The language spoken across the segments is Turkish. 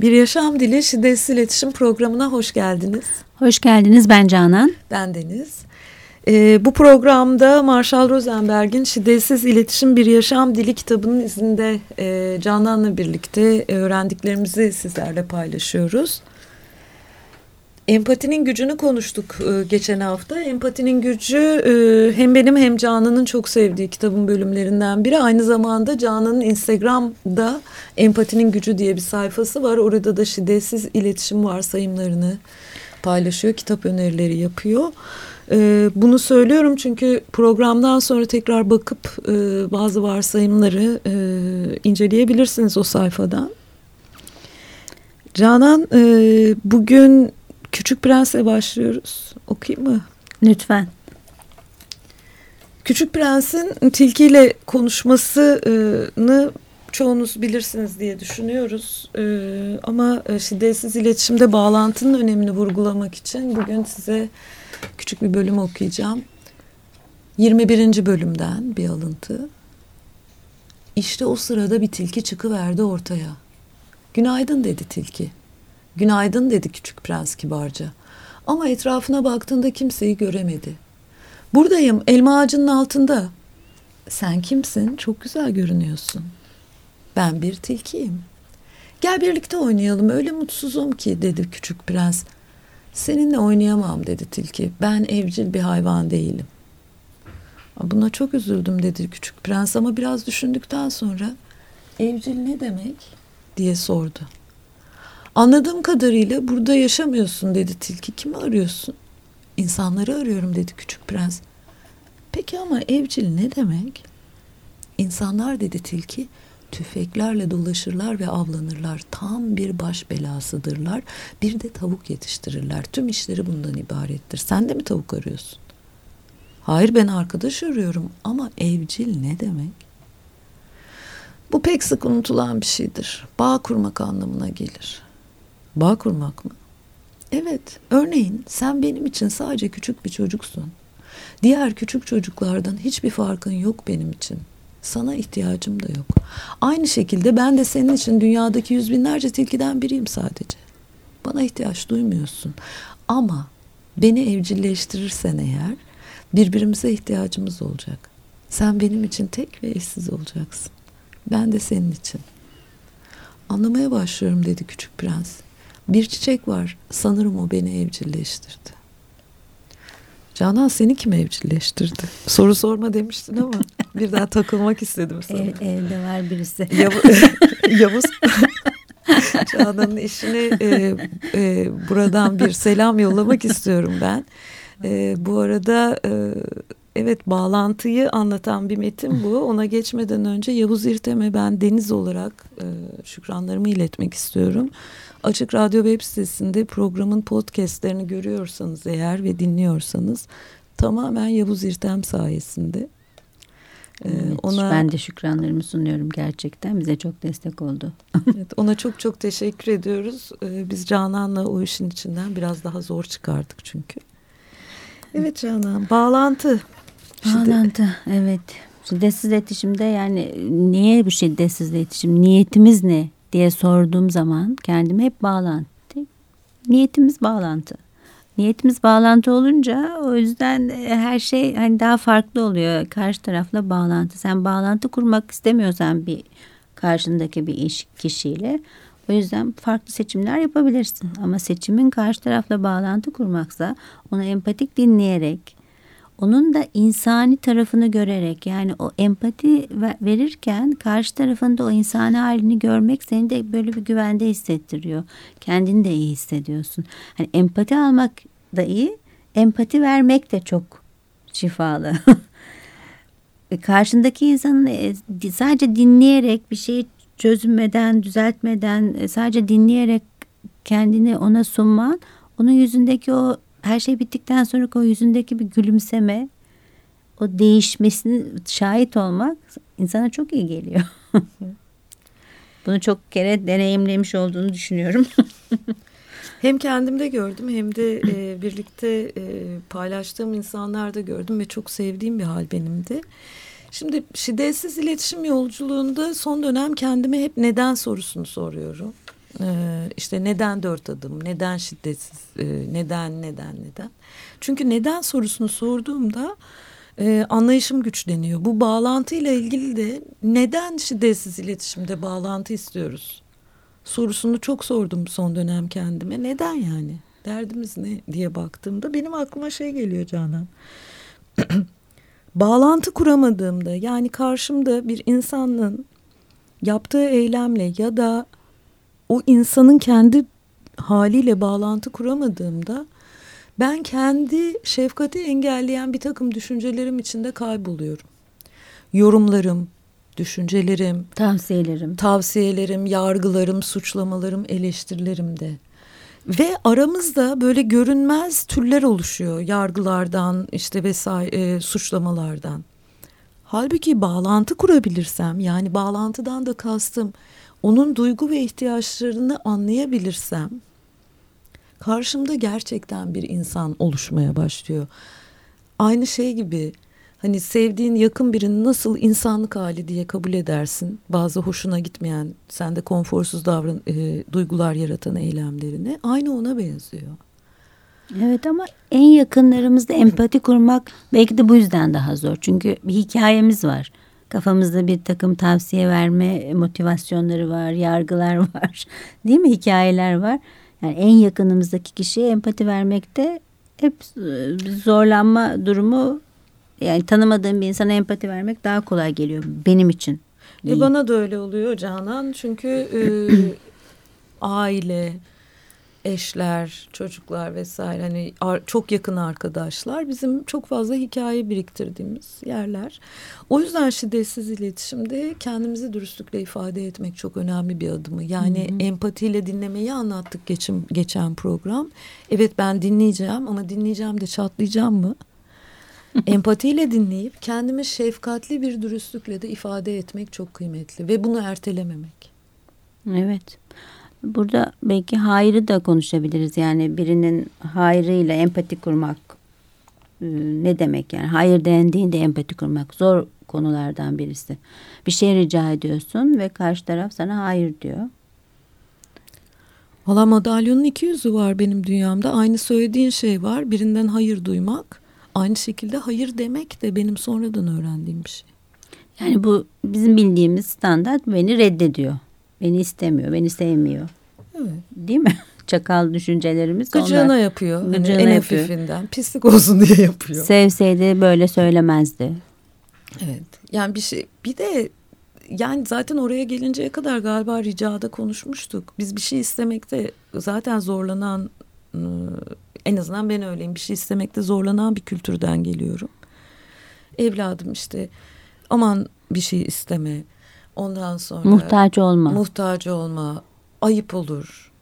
Bir Yaşam Dili Şiddetsiz İletişim Programı'na hoş geldiniz. Hoş geldiniz ben Canan. Ben Deniz. Ee, bu programda Marshall Rosenberg'in Şiddetsiz İletişim Bir Yaşam Dili kitabının izinde e, Canan'la birlikte öğrendiklerimizi sizlerle paylaşıyoruz. Empatinin gücünü konuştuk e, geçen hafta. Empatinin gücü e, hem benim hem Canan'ın çok sevdiği kitabın bölümlerinden biri. Aynı zamanda Canan'ın Instagram'da Empatinin Gücü diye bir sayfası var. Orada da şiddetsiz iletişim varsayımlarını paylaşıyor, kitap önerileri yapıyor. E, bunu söylüyorum çünkü programdan sonra tekrar bakıp bazı varsayımları e, inceleyebilirsiniz o sayfadan. Canan bugün Küçük Prens'e başlıyoruz. Okuyayım mı? Lütfen. Küçük Prens'in tilkiyle konuşmasını çoğunuz bilirsiniz diye düşünüyoruz. Ee, ama şiddetsiz iletişimde bağlantının önemini vurgulamak için bugün size küçük bir bölüm okuyacağım. 21. bölümden bir alıntı. İşte o sırada bir tilki çıkıverdi ortaya. Günaydın dedi tilki. Günaydın dedi küçük prens kibarca. Ama etrafına baktığında kimseyi göremedi. Buradayım elma ağacının altında. Sen kimsin? Çok güzel görünüyorsun. Ben bir tilkiyim. Gel birlikte oynayalım öyle mutsuzum ki dedi küçük prens. Seninle oynayamam dedi tilki. Ben evcil bir hayvan değilim. Buna çok üzüldüm dedi küçük prens ama biraz düşündükten sonra evcil ne demek diye sordu. Anladığım kadarıyla burada yaşamıyorsun dedi tilki. Kimi arıyorsun? İnsanları arıyorum dedi küçük prens. Peki ama evcil ne demek? İnsanlar dedi tilki tüfeklerle dolaşırlar ve avlanırlar. Tam bir baş belasıdırlar. Bir de tavuk yetiştirirler. Tüm işleri bundan ibarettir. Sen de mi tavuk arıyorsun? Hayır ben arkadaş arıyorum ama evcil ne demek? Bu pek sık unutulan bir şeydir. Bağ kurmak anlamına gelir. Bağ kurmak mı? Evet, örneğin sen benim için sadece küçük bir çocuksun. Diğer küçük çocuklardan hiçbir farkın yok benim için. Sana ihtiyacım da yok. Aynı şekilde ben de senin için dünyadaki yüz binlerce tilkiden biriyim sadece. Bana ihtiyaç duymuyorsun. Ama beni evcilleştirirsen eğer birbirimize ihtiyacımız olacak. Sen benim için tek ve eşsiz olacaksın. Ben de senin için. Anlamaya başlıyorum dedi küçük prens. Bir çiçek var. Sanırım o beni evcilleştirdi. Canan seni kim evcilleştirdi? Soru sorma demiştin ama bir daha takılmak istedim sana. Ev, evde var birisi. Yav Yavuz Canan'ın işini e, e, buradan bir selam yollamak istiyorum ben. E, bu arada e, evet bağlantıyı anlatan bir metin bu. Ona geçmeden önce Yavuz İrtem'e ben Deniz olarak e, şükranlarımı iletmek istiyorum. Açık Radyo web sitesinde programın podcastlerini görüyorsanız eğer ve dinliyorsanız tamamen Yavuz İrtem sayesinde. Ee, evet, ona ben de şükranlarımı sunuyorum gerçekten bize çok destek oldu. evet, ona çok çok teşekkür ediyoruz. Ee, biz Canan'la o işin içinden biraz daha zor çıkardık çünkü. Evet Canan bağlantı. Bağlantı evet. Şiddetsiz iletişimde yani niye bu şiddetsiz iletişim? Niyetimiz ne? diye sorduğum zaman kendime hep bağlantı. Niyetimiz bağlantı. Niyetimiz bağlantı olunca o yüzden e, her şey hani daha farklı oluyor. Karşı tarafla bağlantı. Sen bağlantı kurmak istemiyorsan bir karşındaki bir iş kişiyle o yüzden farklı seçimler yapabilirsin. Ama seçimin karşı tarafla bağlantı kurmaksa onu empatik dinleyerek onun da insani tarafını görerek yani o empati verirken karşı tarafında o insani halini görmek seni de böyle bir güvende hissettiriyor. Kendini de iyi hissediyorsun. Hani empati almak da iyi, empati vermek de çok şifalı. Karşındaki insanın e, sadece dinleyerek bir şeyi çözmeden, düzeltmeden e, sadece dinleyerek kendini ona sunman onun yüzündeki o her şey bittikten sonra o yüzündeki bir gülümseme, o değişmesini şahit olmak insana çok iyi geliyor. Bunu çok kere deneyimlemiş olduğunu düşünüyorum. hem kendimde gördüm hem de e, birlikte e, paylaştığım insanlarda gördüm ve çok sevdiğim bir hal benim de. Şimdi şiddetsiz iletişim yolculuğunda son dönem kendime hep neden sorusunu soruyorum. Ee, işte neden dört adım, neden şiddetsiz, e, neden, neden, neden. Çünkü neden sorusunu sorduğumda e, anlayışım güçleniyor. Bu bağlantıyla ilgili de neden şiddetsiz iletişimde bağlantı istiyoruz? Sorusunu çok sordum son dönem kendime. Neden yani? Derdimiz ne diye baktığımda benim aklıma şey geliyor Canan. bağlantı kuramadığımda yani karşımda bir insanın yaptığı eylemle ya da o insanın kendi haliyle bağlantı kuramadığımda ben kendi şefkati engelleyen bir takım düşüncelerim içinde kayboluyorum. Yorumlarım, düşüncelerim, tavsiyelerim, tavsiyelerim, yargılarım, suçlamalarım, eleştirilerim de. Ve aramızda böyle görünmez türler oluşuyor yargılardan işte vesaire e, suçlamalardan. Halbuki bağlantı kurabilirsem yani bağlantıdan da kastım onun duygu ve ihtiyaçlarını anlayabilirsem karşımda gerçekten bir insan oluşmaya başlıyor. Aynı şey gibi hani sevdiğin yakın birini nasıl insanlık hali diye kabul edersin. Bazı hoşuna gitmeyen, sende konforsuz davran e, duygular yaratan eylemlerini aynı ona benziyor. Evet ama en yakınlarımızda empati kurmak belki de bu yüzden daha zor. Çünkü bir hikayemiz var. Kafamızda bir takım tavsiye verme motivasyonları var, yargılar var. Değil mi? Hikayeler var. Yani en yakınımızdaki kişiye empati vermekte hep e, zorlanma durumu yani tanımadığım bir insana empati vermek daha kolay geliyor benim için. E bana da öyle oluyor Canan. Çünkü e, aile, eşler, çocuklar vesaire hani çok yakın arkadaşlar bizim çok fazla hikaye biriktirdiğimiz yerler. O yüzden şiddetsiz iletişimde kendimizi dürüstlükle ifade etmek çok önemli bir adımı. Yani hı hı. empatiyle dinlemeyi anlattık geçen, geçen program. Evet ben dinleyeceğim ama dinleyeceğim de çatlayacağım mı? empatiyle dinleyip kendimi şefkatli bir dürüstlükle de ifade etmek çok kıymetli ve bunu ertelememek. Evet. Burada belki hayrı da konuşabiliriz. Yani birinin hayrıyla empati kurmak e, ne demek yani? Hayır dendiğinde empati kurmak zor konulardan birisi. Bir şey rica ediyorsun ve karşı taraf sana hayır diyor. Valla madalyonun iki yüzü var benim dünyamda. Aynı söylediğin şey var. Birinden hayır duymak. Aynı şekilde hayır demek de benim sonradan öğrendiğim bir şey. Yani bu bizim bildiğimiz standart beni reddediyor. Beni istemiyor, beni sevmiyor. Evet. Değil mi? Çakal düşüncelerimiz Gıcığına onlar. yapıyor. Hani Gıcığına hani en yapıyor. hafifinden. Pislik olsun diye yapıyor. Sevseydi böyle söylemezdi. Evet. Yani bir şey bir de yani zaten oraya gelinceye kadar galiba ricada konuşmuştuk. Biz bir şey istemekte zaten zorlanan ıı, en azından ben öyleyim. Bir şey istemekte zorlanan bir kültürden geliyorum. Evladım işte aman bir şey isteme Ondan sonra muhtaç olma. Muhtaç olma. Ayıp olur.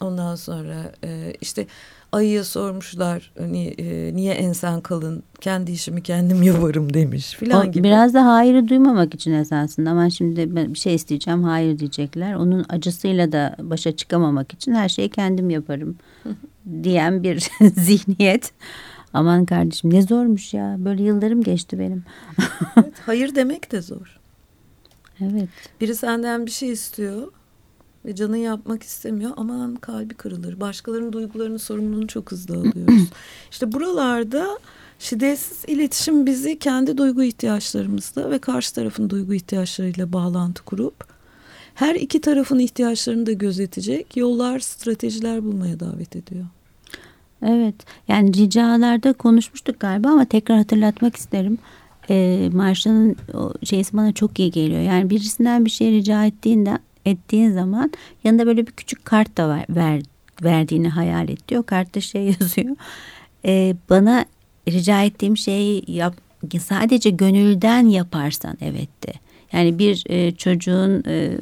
Ondan sonra e, işte ayıya sormuşlar niye, e, niye ensen kalın kendi işimi kendim yaparım demiş filan gibi. Biraz da hayırı duymamak için esasında ama şimdi ben bir şey isteyeceğim hayır diyecekler. Onun acısıyla da başa çıkamamak için her şeyi kendim yaparım diyen bir zihniyet. Aman kardeşim ne zormuş ya böyle yıllarım geçti benim. evet, hayır demek de zor. Evet. Biri senden bir şey istiyor ve canın yapmak istemiyor. Aman kalbi kırılır. Başkalarının duygularının sorumluluğunu çok hızlı alıyoruz. İşte buralarda şiddetsiz iletişim bizi kendi duygu ihtiyaçlarımızla ve karşı tarafın duygu ihtiyaçlarıyla bağlantı kurup her iki tarafın ihtiyaçlarını da gözetecek yollar, stratejiler bulmaya davet ediyor. Evet yani ricalarda konuşmuştuk galiba ama tekrar hatırlatmak isterim e, Marshall'ın şeysi bana çok iyi geliyor. Yani birisinden bir şey rica ettiğinde ettiğin zaman yanında böyle bir küçük kart da var, ver, verdiğini hayal et diyor. Kartta şey yazıyor. E, bana rica ettiğim şeyi yap, sadece gönülden yaparsan evet de. Yani bir e, çocuğun e,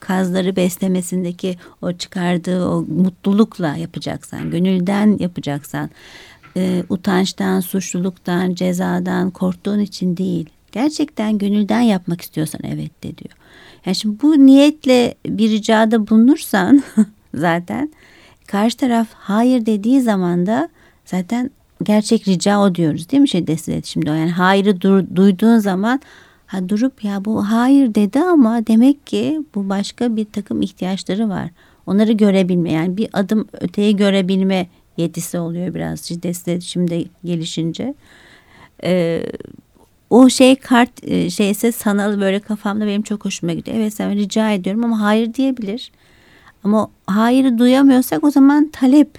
kazları beslemesindeki o çıkardığı o mutlulukla yapacaksan, gönülden yapacaksan e, utançtan, suçluluktan, cezadan korktuğun için değil. Gerçekten gönülden yapmak istiyorsan evet de diyor. Yani şimdi bu niyetle bir ricada bulunursan zaten karşı taraf hayır dediği zaman da zaten gerçek rica o diyoruz değil mi şey şimdi o yani hayırı dur, duyduğun zaman ha durup ya bu hayır dedi ama demek ki bu başka bir takım ihtiyaçları var. Onları görebilme yani bir adım öteyi görebilme yetisi oluyor biraz şiddetsiz şimdi gelişince. Ee, o şey kart e, şeyse sanal böyle kafamda benim çok hoşuma gidiyor. Evet sen rica ediyorum ama hayır diyebilir. Ama hayırı duyamıyorsak o zaman talep.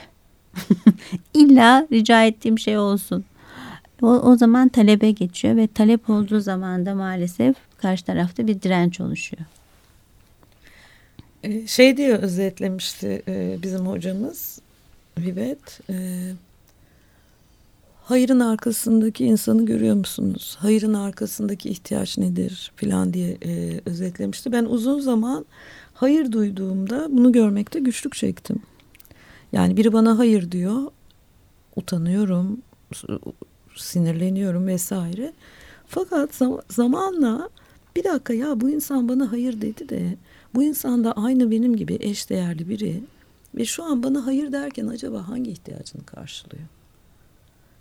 İlla rica ettiğim şey olsun. O, o zaman talebe geçiyor ve talep olduğu zaman da maalesef karşı tarafta bir direnç oluşuyor. Ee, şey diye özetlemişti e, bizim hocamız Vivet. Hayırın arkasındaki insanı görüyor musunuz? Hayırın arkasındaki ihtiyaç nedir filan diye e, özetlemişti. Ben uzun zaman hayır duyduğumda bunu görmekte güçlük çektim. Yani biri bana hayır diyor, utanıyorum, sinirleniyorum vesaire. Fakat zamanla bir dakika ya bu insan bana hayır dedi de bu insan da aynı benim gibi eş değerli biri ve şu an bana hayır derken acaba hangi ihtiyacını karşılıyor?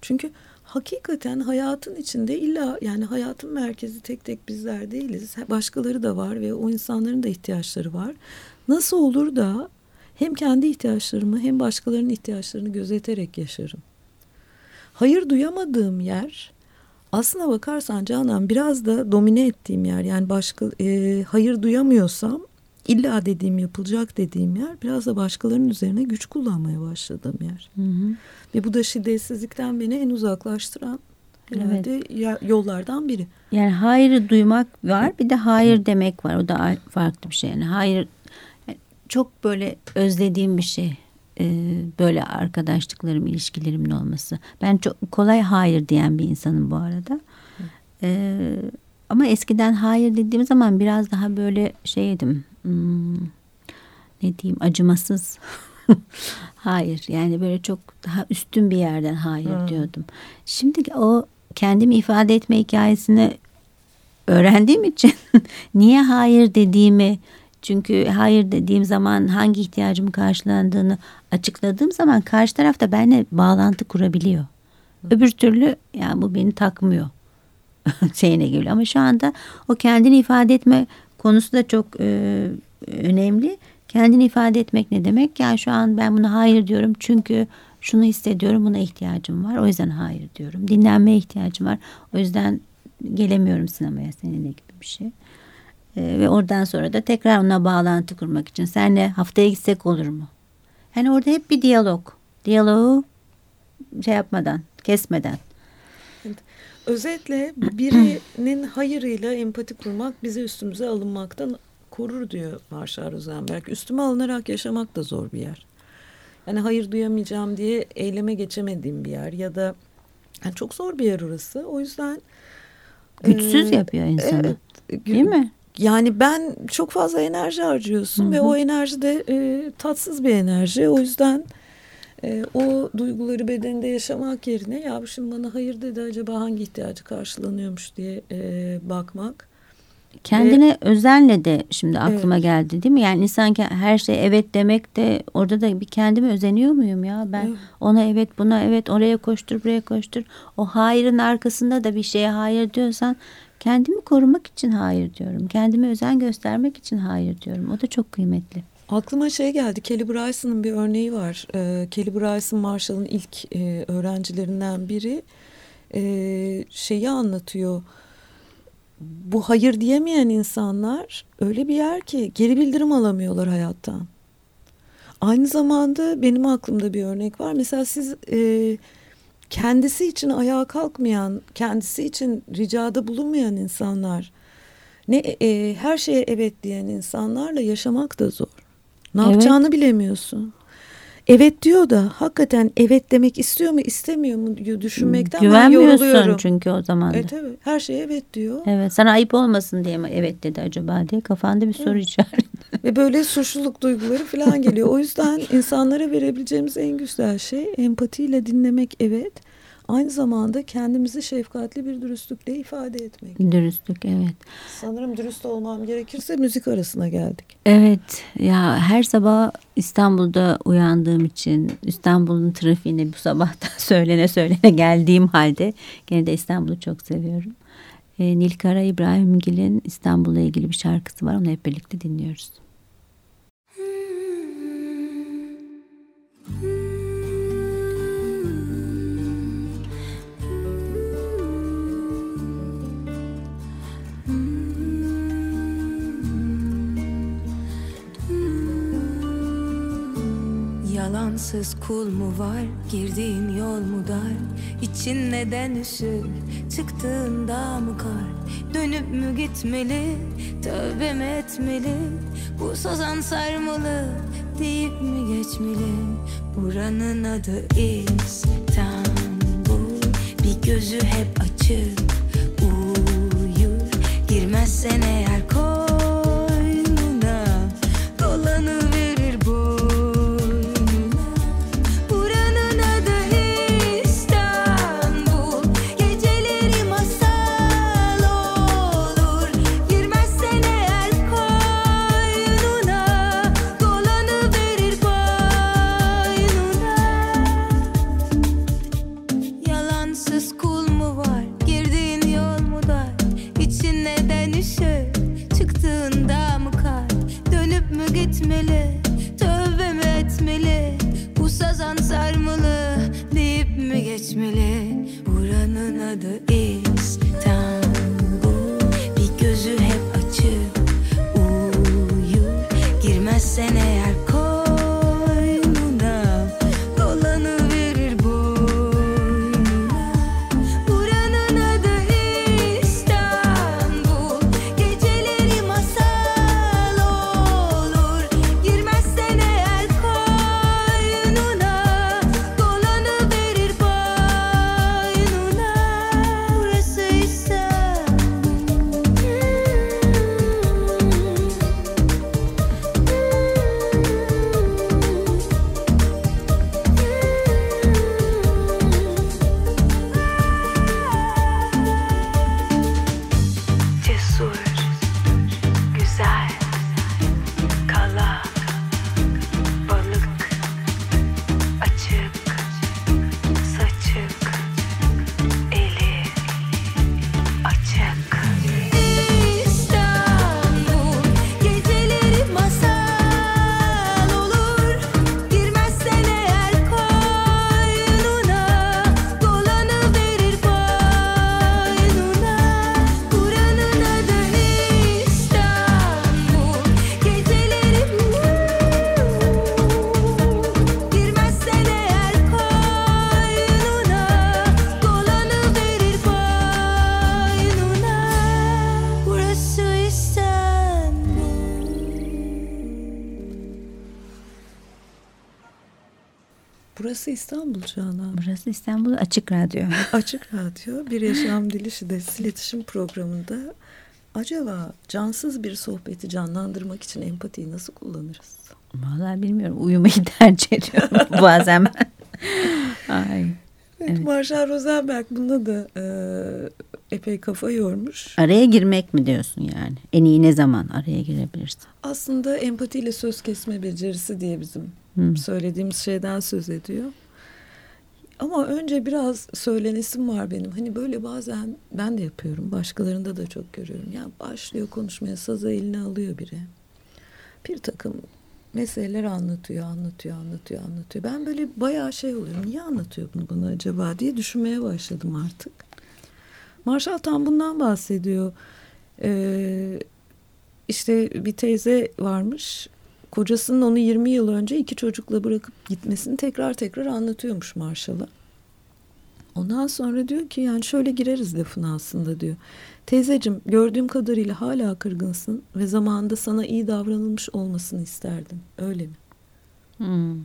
Çünkü hakikaten hayatın içinde illa yani hayatın merkezi tek tek bizler değiliz. Başkaları da var ve o insanların da ihtiyaçları var. Nasıl olur da hem kendi ihtiyaçlarımı hem başkalarının ihtiyaçlarını gözeterek yaşarım. Hayır duyamadığım yer aslına bakarsan Canan biraz da domine ettiğim yer. Yani başka e, hayır duyamıyorsam illa dediğim yapılacak dediğim yer biraz da başkalarının üzerine güç kullanmaya başladığım yer. Hı hı. Ve bu da şiddetsizlikten beni en uzaklaştıran herhalde evet. yollardan biri. Yani hayır duymak var bir de hayır demek var. O da farklı bir şey. Yani hayır çok böyle özlediğim bir şey. Ee, böyle arkadaşlıklarım, ilişkilerimin olması. Ben çok kolay hayır diyen bir insanım bu arada. Ee, ama eskiden hayır dediğim zaman biraz daha böyle şeydim. Hmm, ne diyeyim acımasız. hayır yani böyle çok daha üstün bir yerden hayır hmm. diyordum. Şimdi o kendimi ifade etme hikayesini öğrendiğim için niye hayır dediğimi çünkü hayır dediğim zaman hangi ihtiyacım karşılandığını açıkladığım zaman karşı tarafta benimle bağlantı kurabiliyor. Öbür türlü yani bu beni takmıyor şeyine geliyor. Ama şu anda o kendini ifade etme konusu da çok e, önemli. Kendini ifade etmek ne demek? Yani şu an ben buna hayır diyorum çünkü şunu hissediyorum buna ihtiyacım var. O yüzden hayır diyorum. Dinlenmeye ihtiyacım var. O yüzden gelemiyorum sinemaya seninle gibi bir şey. E, ve oradan sonra da tekrar ona bağlantı kurmak için senle haftaya gitsek olur mu? Yani orada hep bir diyalog. Diyaloğu şey yapmadan, kesmeden. Özetle birinin hayırıyla empati kurmak bizi üstümüze alınmaktan korur diyor Marshall Rosenberg. Üstüme alınarak yaşamak da zor bir yer. Yani hayır duyamayacağım diye eyleme geçemediğim bir yer ya da yani çok zor bir yer orası. O yüzden güçsüz e, yapıyor insanı. Evet, değil mi? Yani ben çok fazla enerji harcıyorsun Hı -hı. ve o enerji de e, tatsız bir enerji. O yüzden e, o duyguları bedeninde yaşamak yerine ya şimdi bana hayır dedi acaba hangi ihtiyacı karşılanıyormuş diye e, bakmak. Kendine Ve, özenle de şimdi aklıma evet. geldi değil mi? Yani insan her şey evet demek de orada da bir kendime özeniyor muyum ya? Ben evet. ona evet buna evet oraya koştur buraya koştur. O hayırın arkasında da bir şeye hayır diyorsan kendimi korumak için hayır diyorum. Kendime özen göstermek için hayır diyorum. O da çok kıymetli. Aklıma şey geldi. Kelly Bryson'ın bir örneği var. Ee, Kelly Bryson Marshall'ın ilk e, öğrencilerinden biri. Ee, şeyi anlatıyor. Bu hayır diyemeyen insanlar öyle bir yer ki geri bildirim alamıyorlar hayattan. Aynı zamanda benim aklımda bir örnek var. Mesela siz e, kendisi için ayağa kalkmayan, kendisi için ricada bulunmayan insanlar, ne e, her şeye evet diyen insanlarla yaşamak da zor. Ne evet. yapacağını bilemiyorsun. Evet diyor da hakikaten evet demek istiyor mu istemiyor mu diyor düşünmekten Güvenmiyorsun ben yoruluyorum. çünkü o zaman da. Evet evet her şey evet diyor. Evet sana ayıp olmasın diye mi evet dedi acaba diye kafanda bir soru evet. işareti. Ve böyle suçluluk duyguları falan geliyor. O yüzden insanlara verebileceğimiz en güzel şey empatiyle dinlemek evet. Aynı zamanda kendimizi şefkatli bir dürüstlükle ifade etmek. Dürüstlük evet. Sanırım dürüst olmam gerekirse müzik arasına geldik. Evet ya her sabah İstanbul'da uyandığım için İstanbul'un trafiğine bu sabahta söylene söylene geldiğim halde gene de İstanbul'u çok seviyorum. E, Nilkara İbrahimgil'in İstanbul'la ilgili bir şarkısı var onu hep birlikte dinliyoruz. Yalansız kul mu var? Girdiğin yol mu dar? İçin neden üşür? Çıktığında mı kar? Dönüp mü gitmeli? Tövbe mi etmeli? Bu sazan sarmalı deyip mi geçmeli? Buranın adı İstanbul. Bir gözü hep açık. Uyur. Girmezsen eğer Canan. Burası İstanbul Açık Radyo. Açık Radyo Bir Yaşam Dili Şiddetsiz İletişim programında acaba cansız bir sohbeti canlandırmak için empatiyi nasıl kullanırız? Vallahi bilmiyorum. Uyumayı tercih ediyorum bazen ben. Ay. Evet, Evet. Marshall Rosenberg buna da e, epey kafa yormuş. Araya girmek mi diyorsun yani? En iyi ne zaman araya girebilirsin? Aslında empatiyle söz kesme becerisi diye bizim Hı. söylediğimiz şeyden söz ediyor. Ama önce biraz söylenesim var benim. Hani böyle bazen ben de yapıyorum. Başkalarında da çok görüyorum. Ya başlıyor konuşmaya sazı eline alıyor biri. Bir takım meseleler anlatıyor, anlatıyor, anlatıyor, anlatıyor. Ben böyle bayağı şey oluyorum. Niye anlatıyor bunu bana acaba diye düşünmeye başladım artık. Marshall tam bundan bahsediyor. Ee, işte bir teyze varmış. Kocasının onu 20 yıl önce iki çocukla bırakıp gitmesini tekrar tekrar anlatıyormuş Marshall'a. Ondan sonra diyor ki yani şöyle gireriz lafına aslında diyor. Teyzecim gördüğüm kadarıyla hala kırgınsın ve zamanında sana iyi davranılmış olmasını isterdin. Öyle mi? Hmm.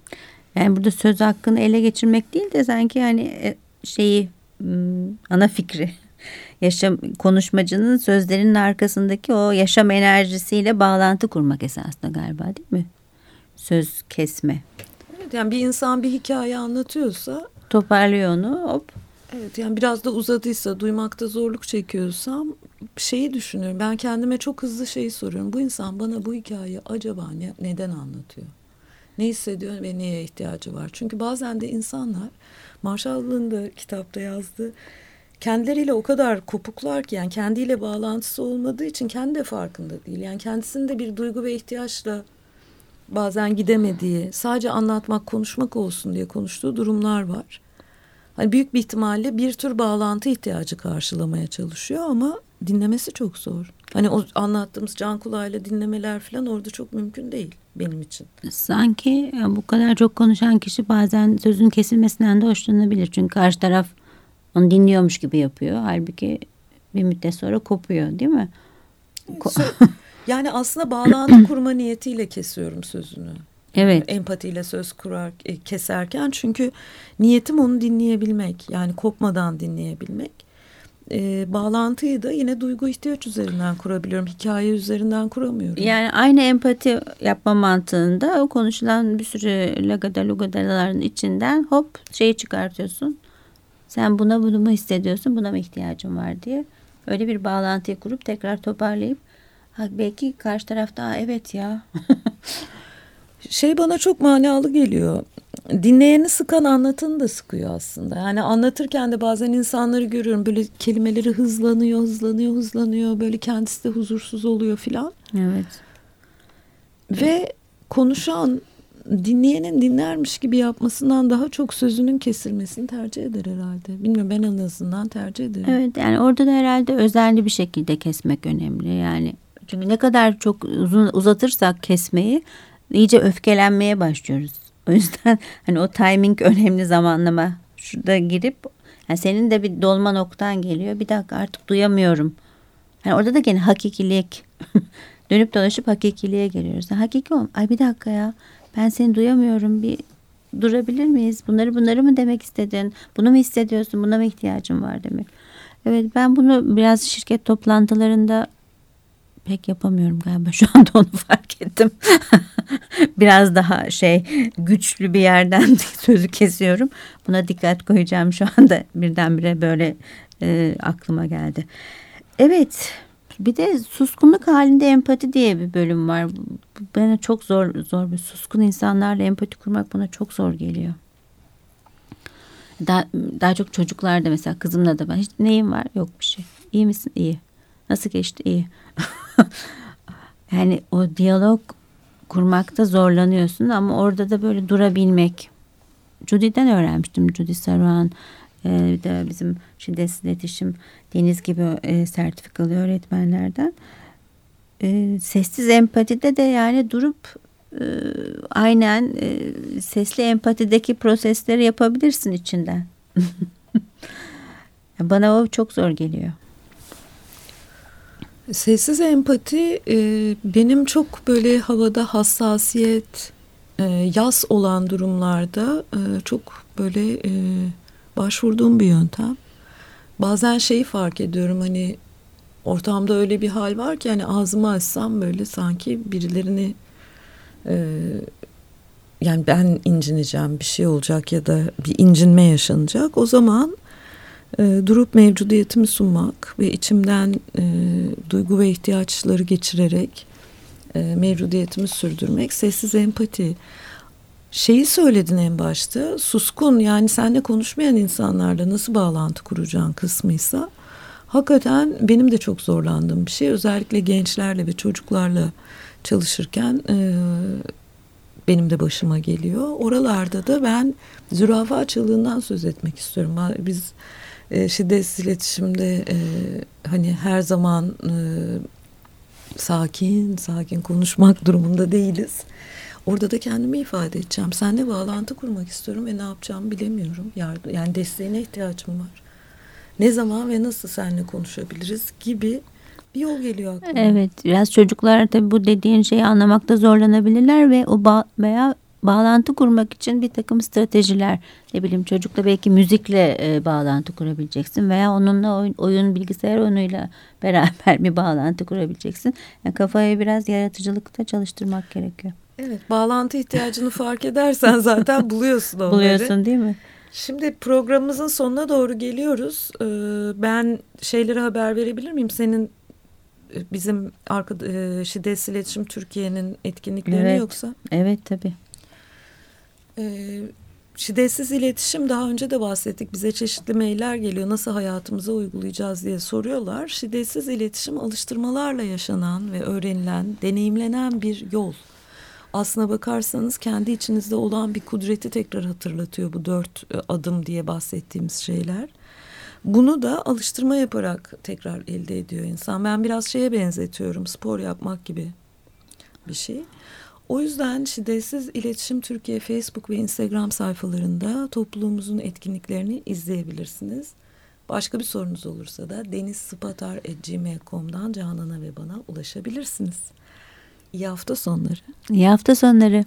Yani burada söz hakkını ele geçirmek değil de sanki yani e, şeyi hmm, ana fikri yaşam konuşmacının sözlerinin arkasındaki o yaşam enerjisiyle bağlantı kurmak esasında galiba değil mi? Söz kesme. Evet yani bir insan bir hikaye anlatıyorsa Toparlıyor onu hop. Evet yani biraz da uzadıysa duymakta zorluk çekiyorsam şeyi düşünüyorum. Ben kendime çok hızlı şeyi soruyorum. Bu insan bana bu hikayeyi acaba ne, neden anlatıyor? Ne hissediyor ve neye ihtiyacı var? Çünkü bazen de insanlar Marshall'ın da kitapta yazdığı kendileriyle o kadar kopuklar ki yani kendiyle bağlantısı olmadığı için kendi de farkında değil. Yani kendisinde bir duygu ve ihtiyaçla bazen gidemediği, sadece anlatmak, konuşmak olsun diye konuştuğu durumlar var. Hani büyük bir ihtimalle bir tür bağlantı ihtiyacı karşılamaya çalışıyor ama dinlemesi çok zor. Hani o anlattığımız can kulağıyla dinlemeler falan orada çok mümkün değil. benim için. Sanki bu kadar çok konuşan kişi bazen sözün kesilmesinden de hoşlanabilir. Çünkü karşı taraf onu dinliyormuş gibi yapıyor. Halbuki bir müddet sonra kopuyor değil mi? Yani aslında bağlantı kurma niyetiyle kesiyorum sözünü. evet. Empatiyle söz kurar e, keserken çünkü niyetim onu dinleyebilmek yani kopmadan dinleyebilmek. E, bağlantıyı da yine duygu ihtiyaç üzerinden kurabiliyorum. Hikaye üzerinden kuramıyorum. Yani aynı empati yapma mantığında o konuşulan bir sürü lagada lugadaların içinden hop şeyi çıkartıyorsun. Sen buna bunu mu hissediyorsun buna mı ihtiyacın var diye. Öyle bir bağlantıyı kurup tekrar toparlayıp ha, belki karşı tarafta "Aa, evet ya Şey bana çok manalı geliyor. Dinleyeni sıkan anlatanı da sıkıyor aslında. Yani anlatırken de bazen insanları görüyorum böyle kelimeleri hızlanıyor, hızlanıyor, hızlanıyor. Böyle kendisi de huzursuz oluyor filan. evet Ve konuşan dinleyenin dinlermiş gibi yapmasından daha çok sözünün kesilmesini tercih eder herhalde. Bilmiyorum ben en azından tercih ederim. Evet yani orada da herhalde özenli bir şekilde kesmek önemli. Yani çünkü ne kadar çok uzun uzatırsak kesmeyi iyice öfkelenmeye başlıyoruz. O yüzden hani o timing önemli zamanlama. Şurada girip yani senin de bir dolma noktan geliyor. Bir dakika artık duyamıyorum. Yani orada da gene hakikilik. Dönüp dolaşıp hakikiliğe geliyoruz. Yani hakiki ol. Ay bir dakika ya. Ben seni duyamıyorum. Bir durabilir miyiz? Bunları bunları mı demek istedin? Bunu mu hissediyorsun? Buna mı ihtiyacın var demek. Evet ben bunu biraz şirket toplantılarında pek yapamıyorum galiba. Şu anda onu fark ettim. biraz daha şey güçlü bir yerden sözü kesiyorum. Buna dikkat koyacağım şu anda. Birdenbire böyle e, aklıma geldi. Evet. Bir de suskunluk halinde empati diye bir bölüm var. Bana çok zor zor bir suskun insanlarla empati kurmak bana çok zor geliyor. Daha, daha çok çocuklarda mesela kızımla da ben hiç neyin var yok bir şey. İyi misin? İyi. Nasıl geçti? İyi. yani o diyalog kurmakta zorlanıyorsun ama orada da böyle durabilmek. Judy'den öğrenmiştim. Judy Saruhan bir de bizim şiddetsiz iletişim Deniz gibi e, sertifikalı öğretmenlerden. E, sessiz empatide de yani durup e, aynen sesli empatideki prosesleri yapabilirsin içinden. Bana o çok zor geliyor. Sessiz empati e, benim çok böyle havada hassasiyet, e, yas olan durumlarda e, çok böyle e, başvurduğum bir yöntem. Bazen şeyi fark ediyorum hani ortamda öyle bir hal var ki hani ağzımı açsam böyle sanki birilerini e, yani ben incineceğim bir şey olacak ya da bir incinme yaşanacak. O zaman e, durup mevcudiyetimi sunmak ve içimden e, duygu ve ihtiyaçları geçirerek e, mevcudiyetimi sürdürmek sessiz empati. Şeyi söyledin en başta suskun yani seninle konuşmayan insanlarla nasıl bağlantı kuracağın kısmıysa hakikaten benim de çok zorlandığım bir şey özellikle gençlerle ve çocuklarla çalışırken e, benim de başıma geliyor. Oralarda da ben zürafa çığlığından söz etmek istiyorum. Biz e, şiddetsiz iletişimde e, hani her zaman e, sakin sakin konuşmak durumunda değiliz. Orada da kendimi ifade edeceğim. Seninle bağlantı kurmak istiyorum ve ne yapacağımı bilemiyorum. Yardım, yani desteğine ihtiyacım var. Ne zaman ve nasıl seninle konuşabiliriz gibi bir yol geliyor aklıma. Evet biraz çocuklar tabii bu dediğin şeyi anlamakta zorlanabilirler ve o ba veya bağlantı kurmak için bir takım stratejiler ne bileyim çocukla belki müzikle e, bağlantı kurabileceksin veya onunla oyun, oyun bilgisayar oyunuyla beraber bir bağlantı kurabileceksin. Yani kafayı biraz yaratıcılıkta çalıştırmak gerekiyor. Evet bağlantı ihtiyacını fark edersen zaten buluyorsun onları. Buluyorsun değil mi? Şimdi programımızın sonuna doğru geliyoruz. Ee, ben şeyleri haber verebilir miyim? Senin e, bizim arka, e, Şiddetsiz İletişim Türkiye'nin etkinliklerini Evet. yoksa? Evet tabii. Ee, şiddetsiz iletişim daha önce de bahsettik. Bize çeşitli mailler geliyor. Nasıl hayatımıza uygulayacağız diye soruyorlar. Şiddetsiz iletişim alıştırmalarla yaşanan ve öğrenilen, deneyimlenen bir yol. Aslına bakarsanız kendi içinizde olan bir kudreti tekrar hatırlatıyor bu dört e, adım diye bahsettiğimiz şeyler. Bunu da alıştırma yaparak tekrar elde ediyor insan. Ben biraz şeye benzetiyorum spor yapmak gibi bir şey. O yüzden Şiddetsiz İletişim Türkiye Facebook ve Instagram sayfalarında topluluğumuzun etkinliklerini izleyebilirsiniz. Başka bir sorunuz olursa da denizspatar.gmail.com'dan Canan'a ve bana ulaşabilirsiniz. İyi hafta sonları. İyi hafta sonları.